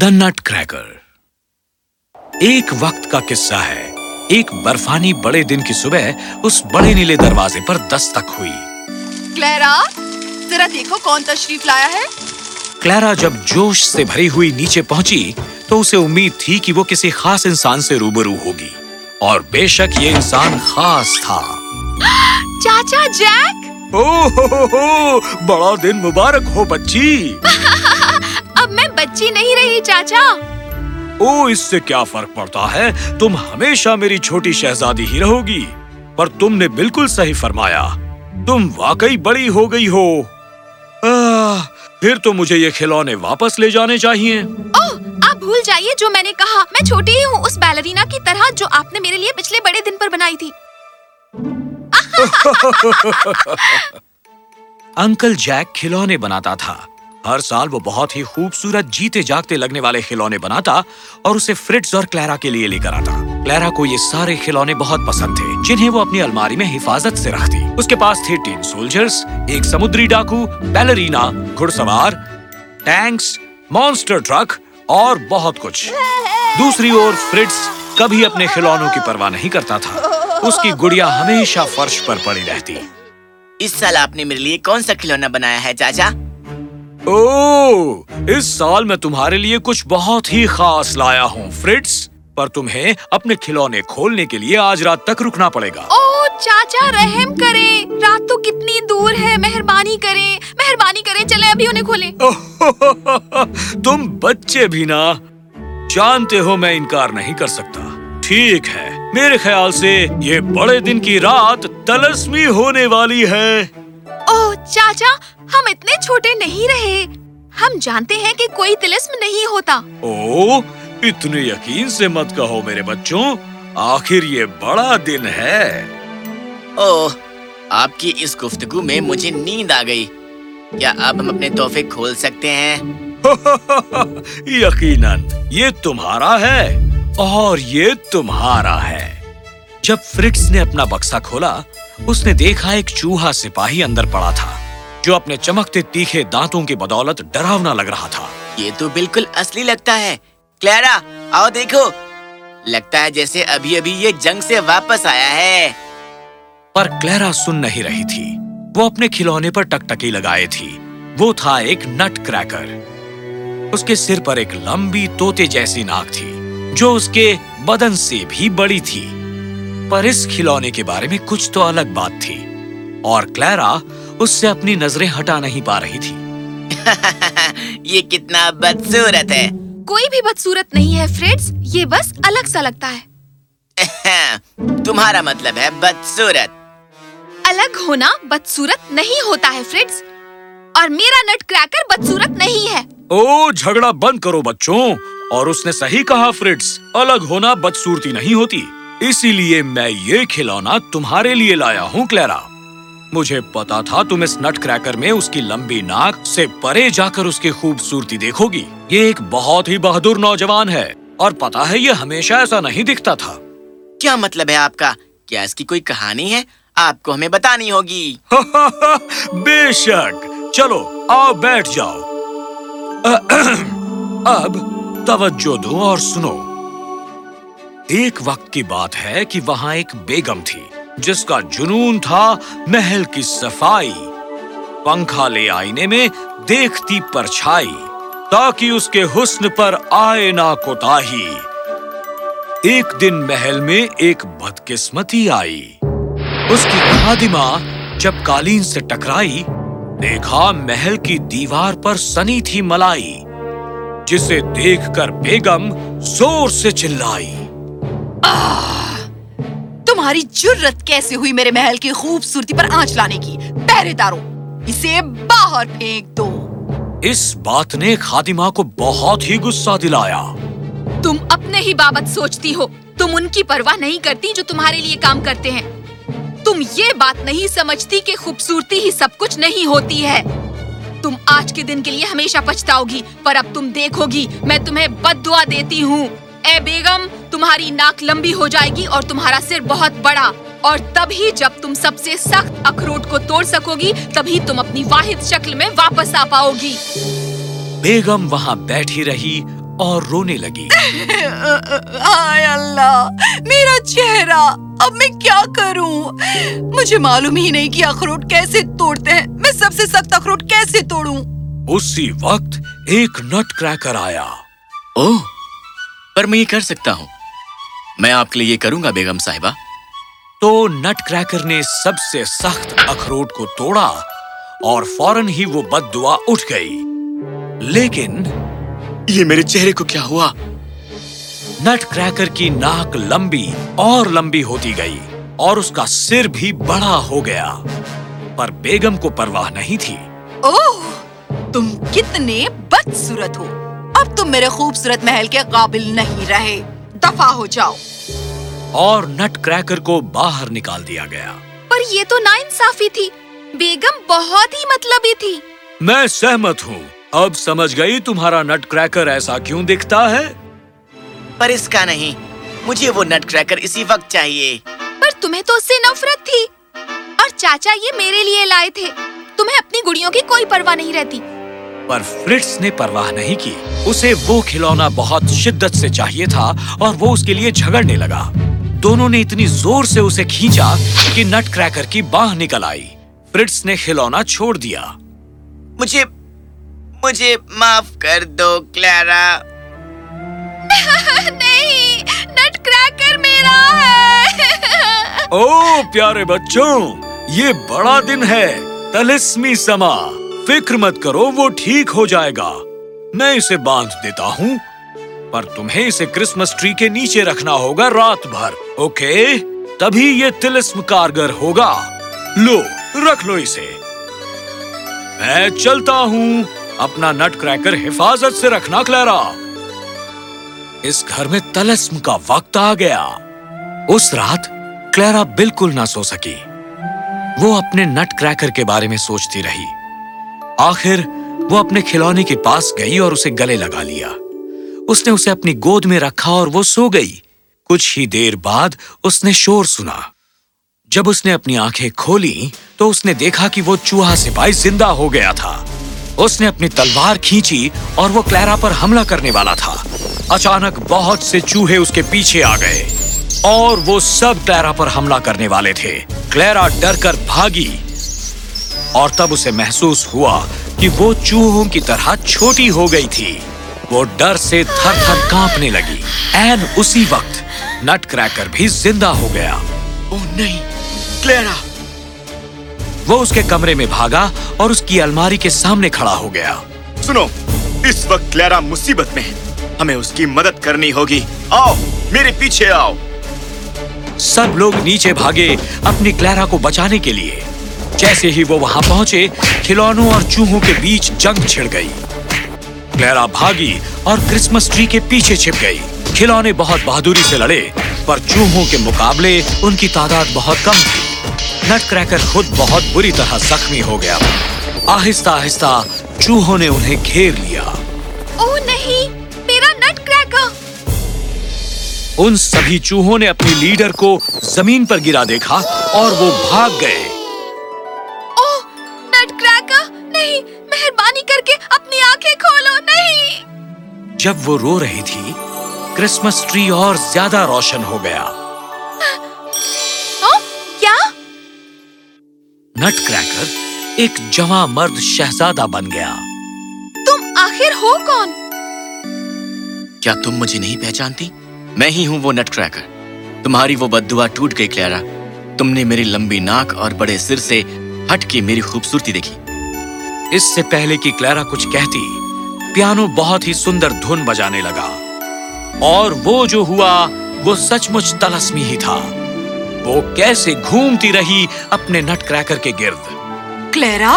دا نٹ cracker ایک وقت کا قصہ ہے۔ ایک برفانی بڑے دن کی صبح اس بڑے نیلے دروازے پر دستک ہوئی۔ کلیرا ذرا دیکھو کون تشریف لایا ہے۔ کلیرا جب جوش سے بھری ہوئی نیچے پہنچی تو اسے امید تھی کہ وہ کسی خاص انسان سے روبرو ہوگی۔ اور بے شک یہ انسان خاص تھا۔ چاچا جیک! او ہو ہو بڑا دن مبارک ہو بچی۔ بچی نہیں رہی چاچا۔ او اس سے کیا فرق پڑتا ہے؟ تم ہمیشہ میری چھوٹی شہزادی ہی رہو گی۔ پر تم نے بالکل صحیح فرمایا۔ تم واقعی بڑی ہو گئی ہو۔ آہ, پھر تو مجھے یہ کھلونے واپس لے جانے چاہیے۔ اوہ آپ بھول جائیے جو میں نے کہا۔ میں چھوٹی ہی ہوں اس بیلرینا کی طرح جو آپ نے میرے لیے پچھلے بڑے دن پر بنائی تھی۔ انکل جیک کھلونے بناتا تھا۔ ہر سال وہ بہت ہی خوبصورت جیتے جاگتے لگنے والے کھلونے بناتا اور اسے فرٹز اور کلیرا کے لیے لے کر آتا۔ کلیرا کو یہ سارے کھلونے بہت پسند تھے، جنہیں وہ اپنی الماری میں حفاظت سے رکھتی۔ اس کے پاس تھے ٹین سولجرز ایک سمندری ڈاکو بیلرینا گھڑ سوار ٹینکس مونسٹر ٹرک اور بہت کچھ۔ دوسری اور فرٹز کبھی اپنے کھلونوں کی پرواہ نہیں کرتا تھا۔ اس کی گڑیا ہمیشہ فرش پر پڑی رہتی۔ اس سال آپ نے میرے لیے کون سا کھلونا بنایا ہے چاچا اوہ اس سال میں تمہارے لیے کچھ بہت ہی خاص لایا ہوں فرٹس پر تمہیں اپنے کھلونے کھولنے کے لیے آج رات تک رکنا پڑے گا۔ اوہ چاچا رحم کریں رات تو کتنی دور ہے مہربانی کریں مہربانی کریں چلے ابھی انہیں کھولیں۔ تم بچے بھی نا۔ جانتے ہو میں انکار نہیں کر سکتا۔ ٹھیک ہے میرے خیال سے یہ بڑے دن کی رات تلسمی ہونے والی ہے۔ اوہ چاچا ہم اتنے چھوٹے نہیں رہے۔ ہم جانتے ہیں کہ کوئی تلسم نہیں ہوتا۔ او اتنے یقین سے مت کہو میرے بچوں آخر یہ بڑا دن ہے۔ اوہ آپ کی اس گفتگو میں مجھے نیند آ گئی۔ کیا اب ہم اپنے تحفے کھول سکتے ہیں؟ یقیناً یہ تمہارا ہے۔ اور یہ تمہارا ہے۔ جب فرٹس نے اپنا بکسا کھولا اس نے دیکھا ایک چوہا سپاہی اندر پڑا تھا جو اپنے چمکتے تیکھے دانتوں کی بدولت ڈراونا لگ رہا تھا۔ یہ تو بالکل اصلی لگتا ہے۔ کلیرا آؤ دیکھو۔ لگتا ہے جیسے ابھی ابھی یہ جنگ سے واپس آیا ہے۔ پر کلیرا سن نہیں رہی تھی۔ وہ اپنے کھلونے پر ٹکٹکی لگائے تھی۔ وہ تھا ایک نٹ کریکر۔ اس کے سر پر ایک لمبی توتے جیسی ناک تھی جو اس کے بدن سے بھی بڑی تھی۔ پر اس کھلونے کے بارے میں کچھ تو الگ بات تھی۔ اور کلیرا اس سے اپنی نظریں ہٹا نہیں پا رہی تھی۔ یہ کتنا بدسورت ہے۔ کوئی بھی بدسورت نہیں ہے فریڈز یہ بس الگ سا لگتا ہے۔ تمہارا مطلب ہے بدسورت الگ ہونا بدسورت نہیں ہوتا ہے فریڈز اور میرا نٹ کریکر بدسورت نہیں ہے۔ او جھگڑا بند کرو بچوں۔ اور اس نے صحیح کہا فریڈز الگ ہونا بدسورتی نہیں ہوتی۔ اسی لیے میں یہ کھلونا تمہارے لیے لایا ہوں کلیرا۔ مجھے پتا تھا تم اس نٹ کریکر میں اس کی لمبی ناک سے پرے جا کر اس کی خوبصورتی دیکھو گی۔ یہ ایک بہت ہی بہادر نوجوان ہے اور پتا ہے یہ ہمیشہ ایسا نہیں دکھتا تھا۔ کیا مطلب ہے آپ کا؟ کیا اس کی کوئی کہانی ہے؟ آپ کو ہمیں بتانی ہوگی۔ بے شک۔ چلو آؤ بیٹھ جاؤ۔ اب توجہ دو اور سنو۔ ایک وقت کی بات ہے کہ وہاں ایک بیگم تھی، جس کا جنون تھا محل کی صفائی۔ پنکھا لے آئینے میں دیکھتی پرچھائی، تاکہ اس کے حسن پر آئے نہ کوتا ایک دن محل میں ایک بدقسمتی آئی۔ اس کی خادمہ جب قالین سے ٹکرائی، دیکھا محل کی دیوار پر سنی تھی ملائی، جسے دیکھ کر بیگم زور سے چلائی۔ تمہاری جرت کیسے ہوئی میرے محل کی خوبصورتی پر آنچ لانے کی؟ پہرے داروں اسے باہر پھینک دو۔ اس بات نے خادمہ کو بہت ہی غصہ دلایا۔ تم اپنے ہی بابت سوچتی ہو۔ تم ان کی پرواہ نہیں کرتی جو تمہارے لیے کام کرتے ہیں۔ تم یہ بات نہیں سمجھتی کہ خوبصورتی ہی سب کچھ نہیں ہوتی ہے۔ تم آج کے دن کے لیے ہمیشہ پچھتاؤ گی پر اب تم دیکھو گی میں تمہیں بد دعا دیتی ہوں۔ اے بیگم تمہاری ناک لمبی ہو جائے گی اور تمہارا سر بہت بڑا۔ اور تبھی جب تم سب سے سخت اخروٹ کو توڑ سکو گی تبھی تم اپنی واحد شکل میں واپس آ پاؤ گی۔ بیگم وہاں بیٹھی رہی اور رونے لگی۔ ہائے اللہ میرا چہرہ اب میں کیا کروں؟ مجھے معلوم ہی نہیں کہ اخروٹ کیسے توڑتے ہیں۔ میں سب سے سخت اخروٹ کیسے توڑوں؟ اسی وقت ایک نٹ کریکر آیا۔ اوہ! پر میں یہ کر سکتا ہوں۔ میں آپ کے لیے یہ کروں گا بیگم صاحبہ۔ تو نٹ کریکر نے سب سے سخت اخروٹ کو توڑا اور فوراً ہی وہ بد دعا اٹھ گئی۔ لیکن یہ میرے چہرے کو کیا ہوا؟ نٹ کریکر کی ناک لمبی اور لمبی ہوتی گئی اور اس کا سر بھی بڑا ہو گیا۔ پر بیگم کو پرواہ نہیں تھی۔ اوہ، تم کتنے بدسورت ہو۔ اب تم میرے خوبصورت محل کے قابل نہیں رہے۔ دفاع ہو جاؤ۔ اور نٹ کریکر کو باہر نکال دیا گیا۔ پر یہ تو نا انصافی تھی۔ بیگم بہت ہی مطلبی تھی۔ میں سہمت ہوں۔ اب سمجھ گئی تمہارا نٹ کریکر ایسا کیوں دکھتا ہے؟ پر اس کا نہیں۔ مجھے وہ نٹ کریکر اسی وقت چاہیے۔ پر تمہیں تو اس سے نفرت تھی۔ اور چاچا یہ میرے لیے لائے تھے۔ تمہیں اپنی گڑیوں کی کوئی پرواہ نہیں رہتی۔ پر فریٹس نے پرواہ نہیں کی۔ اسے وہ کھلونا بہت شدت سے چاہیے تھا اور وہ اس کے لیے جھگڑنے لگا۔ دونوں نے اتنی زور سے اسے کھینچا کہ نٹ کریکر کی باہ نکل آئی۔ فریٹس نے کھلونا چھوڑ دیا۔ مجھے مجھے معاف کر دو کلیرا۔ نہیں نٹ کریکر میرا ہے۔ او پیارے بچوں یہ بڑا دن ہے۔ تلسمی سما۔ فکر مت کرو، وہ ٹھیک ہو جائے گا۔ میں اسے باندھ دیتا ہوں، پر تمہیں اسے کرسمس ٹری کے نیچے رکھنا ہوگا رات بھر، اوکے؟ تبھی یہ تلسم کارگر ہوگا۔ لو، رکھ لو اسے۔ میں چلتا ہوں، اپنا نٹ کریکر حفاظت سے رکھنا کلیرا۔ اس گھر میں تلسم کا وقت آ گیا۔ اس رات کلیرا بالکل نہ سو سکی۔ وہ اپنے نٹ کریکر کے بارے میں سوچتی رہی۔ آخر وہ اپنے کھلونے کے پاس گئی اور اسے گلے لگا لیا۔ اس نے اسے اپنی گود میں رکھا اور وہ سو گئی۔ کچھ ہی دیر بعد اس نے شور سنا۔ جب اس نے اپنی آنکھیں کھولی تو اس نے دیکھا کہ وہ چوہا سپاہی زندہ ہو گیا تھا۔ اس نے اپنی تلوار کھینچی اور وہ کلیرا پر حملہ کرنے والا تھا۔ اچانک بہت سے چوہے اس کے پیچھے آ گئے اور وہ سب کلیرا پر حملہ کرنے والے تھے۔ کلیرا ڈر کر بھاگی۔ اور تب اسے محسوس ہوا کہ وہ چوہوں کی طرح چھوٹی ہو گئی تھی۔ وہ ڈر سے تھر تھر کانپنے لگی۔ این اسی وقت نٹ کریکر بھی زندہ ہو گیا۔ oh, نہیں کلیرا۔ وہ اس کے کمرے میں بھاگا اور اس کی الماری کے سامنے کھڑا ہو گیا۔ سنو اس وقت کلیرا مصیبت میں ہے۔ ہمیں اس کی مدد کرنی ہوگی۔ آؤ میرے پیچھے آؤ۔ سب لوگ نیچے بھاگے اپنی کلیرا کو بچانے کے لیے۔ جیسے ہی وہ وہاں پہنچے کھلونوں اور چوہوں کے بیچ جنگ چھڑ گئی۔ کلیرا بھاگی اور کرسمس ٹری کے پیچھے چھپ گئی۔ کھلونے بہت بہادری سے لڑے پر چوہوں کے مقابلے ان کی تعداد بہت کم تھی۔ نٹ کریکر خود بہت بری طرح زخمی ہو گیا۔ آہستہ آہستہ چوہوں نے انہیں گھیر لیا۔ او نہیں میرا نٹ کریکر۔ ان سبھی چوہوں نے اپنی لیڈر کو زمین پر گرا دیکھا اور وہ بھاگ گئے۔ جب وہ رو رہی تھی کرسمس ٹری اور زیادہ روشن ہو گیا۔ ہاں، کیا؟ نٹ کریکر ایک جمع مرد شہزادہ بن گیا۔ تم آخر ہو کون؟ کیا تم مجھے نہیں پہچانتی؟ میں ہی ہوں وہ نٹ کریکر۔ تمہاری وہ بدوا ٹوٹ گئی کلیرا۔ تم نے میری لمبی ناک اور بڑے سر سے ہٹ کے میری خوبصورتی دیکھی۔ اس سے پہلے کی کلیرا کچھ کہتی پیانو بہت ہی سندر دھن بجانے لگا۔ اور وہ جو ہوا وہ سچ مچ تلسمی ہی تھا۔ وہ کیسے گھومتی رہی اپنے نٹ کریکر کے گرد۔ کلیرا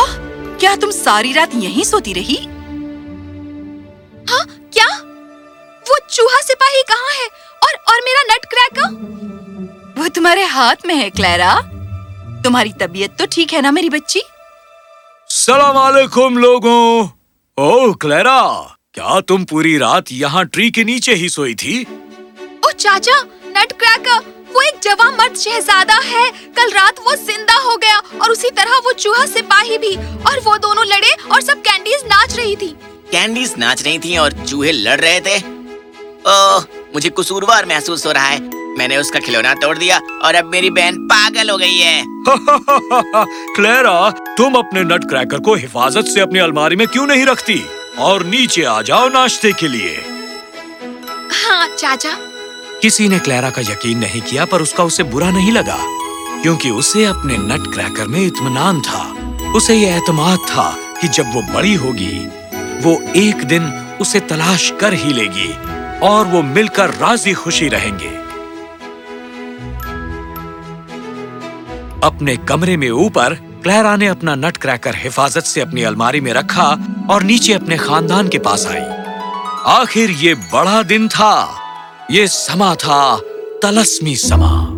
کیا تم ساری رات یہیں سوتی رہی؟ ہاں کیا؟ وہ چوہا سپاہی کہاں ہے؟ اور اور میرا نٹ کریکر؟ وہ تمہارے ہاتھ میں ہے کلیرا۔ تمہاری طبیعت تو ٹھیک ہے نا میری بچی؟ السلام علیکم لوگوں۔ اوہ کلیرا کیا تم پوری رات یہاں ٹری کے نیچے ہی سوئی تھی؟ او چاچا نٹ کریکر وہ ایک جوان مرد شہزادہ ہے۔ کل رات وہ زندہ ہو گیا اور اسی طرح وہ چوہا سپاہی بھی اور وہ دونوں لڑے اور سب کینڈیز ناچ رہی تھی۔ کینڈیز ناچ رہی تھی اور چوہے لڑ رہے تھے؟ اوہ مجھے قصوروار محسوس ہو رہا ہے۔ میں نے اس کا کھلونا توڑ دیا اور اب میری بہن پاگل ہو گئی ہے۔ کلیرا تم اپنے نٹ کریکر کو حفاظت سے اپنی الماری میں کیوں نہیں رکھتی؟ اور نیچے آ جاؤ ناشتے کے لیے۔ ہاں چاچا۔ کسی نے کلیرا کا یقین نہیں کیا پر اس کا اسے برا نہیں لگا۔ کیونکہ اسے اپنے نٹ کریکر میں اطمینان تھا۔ اسے یہ اعتماد تھا کہ جب وہ بڑی ہوگی وہ ایک دن اسے تلاش کر ہی لے گی اور وہ مل کر راضی خوشی رہیں گے۔ اپنے کمرے میں اوپر کلیرا نے اپنا نٹ کریکر حفاظت سے اپنی الماری میں رکھا اور نیچے اپنے خاندان کے پاس آئی۔ آخر یہ بڑا دن تھا۔ یہ سما تھا، تلسمی سما۔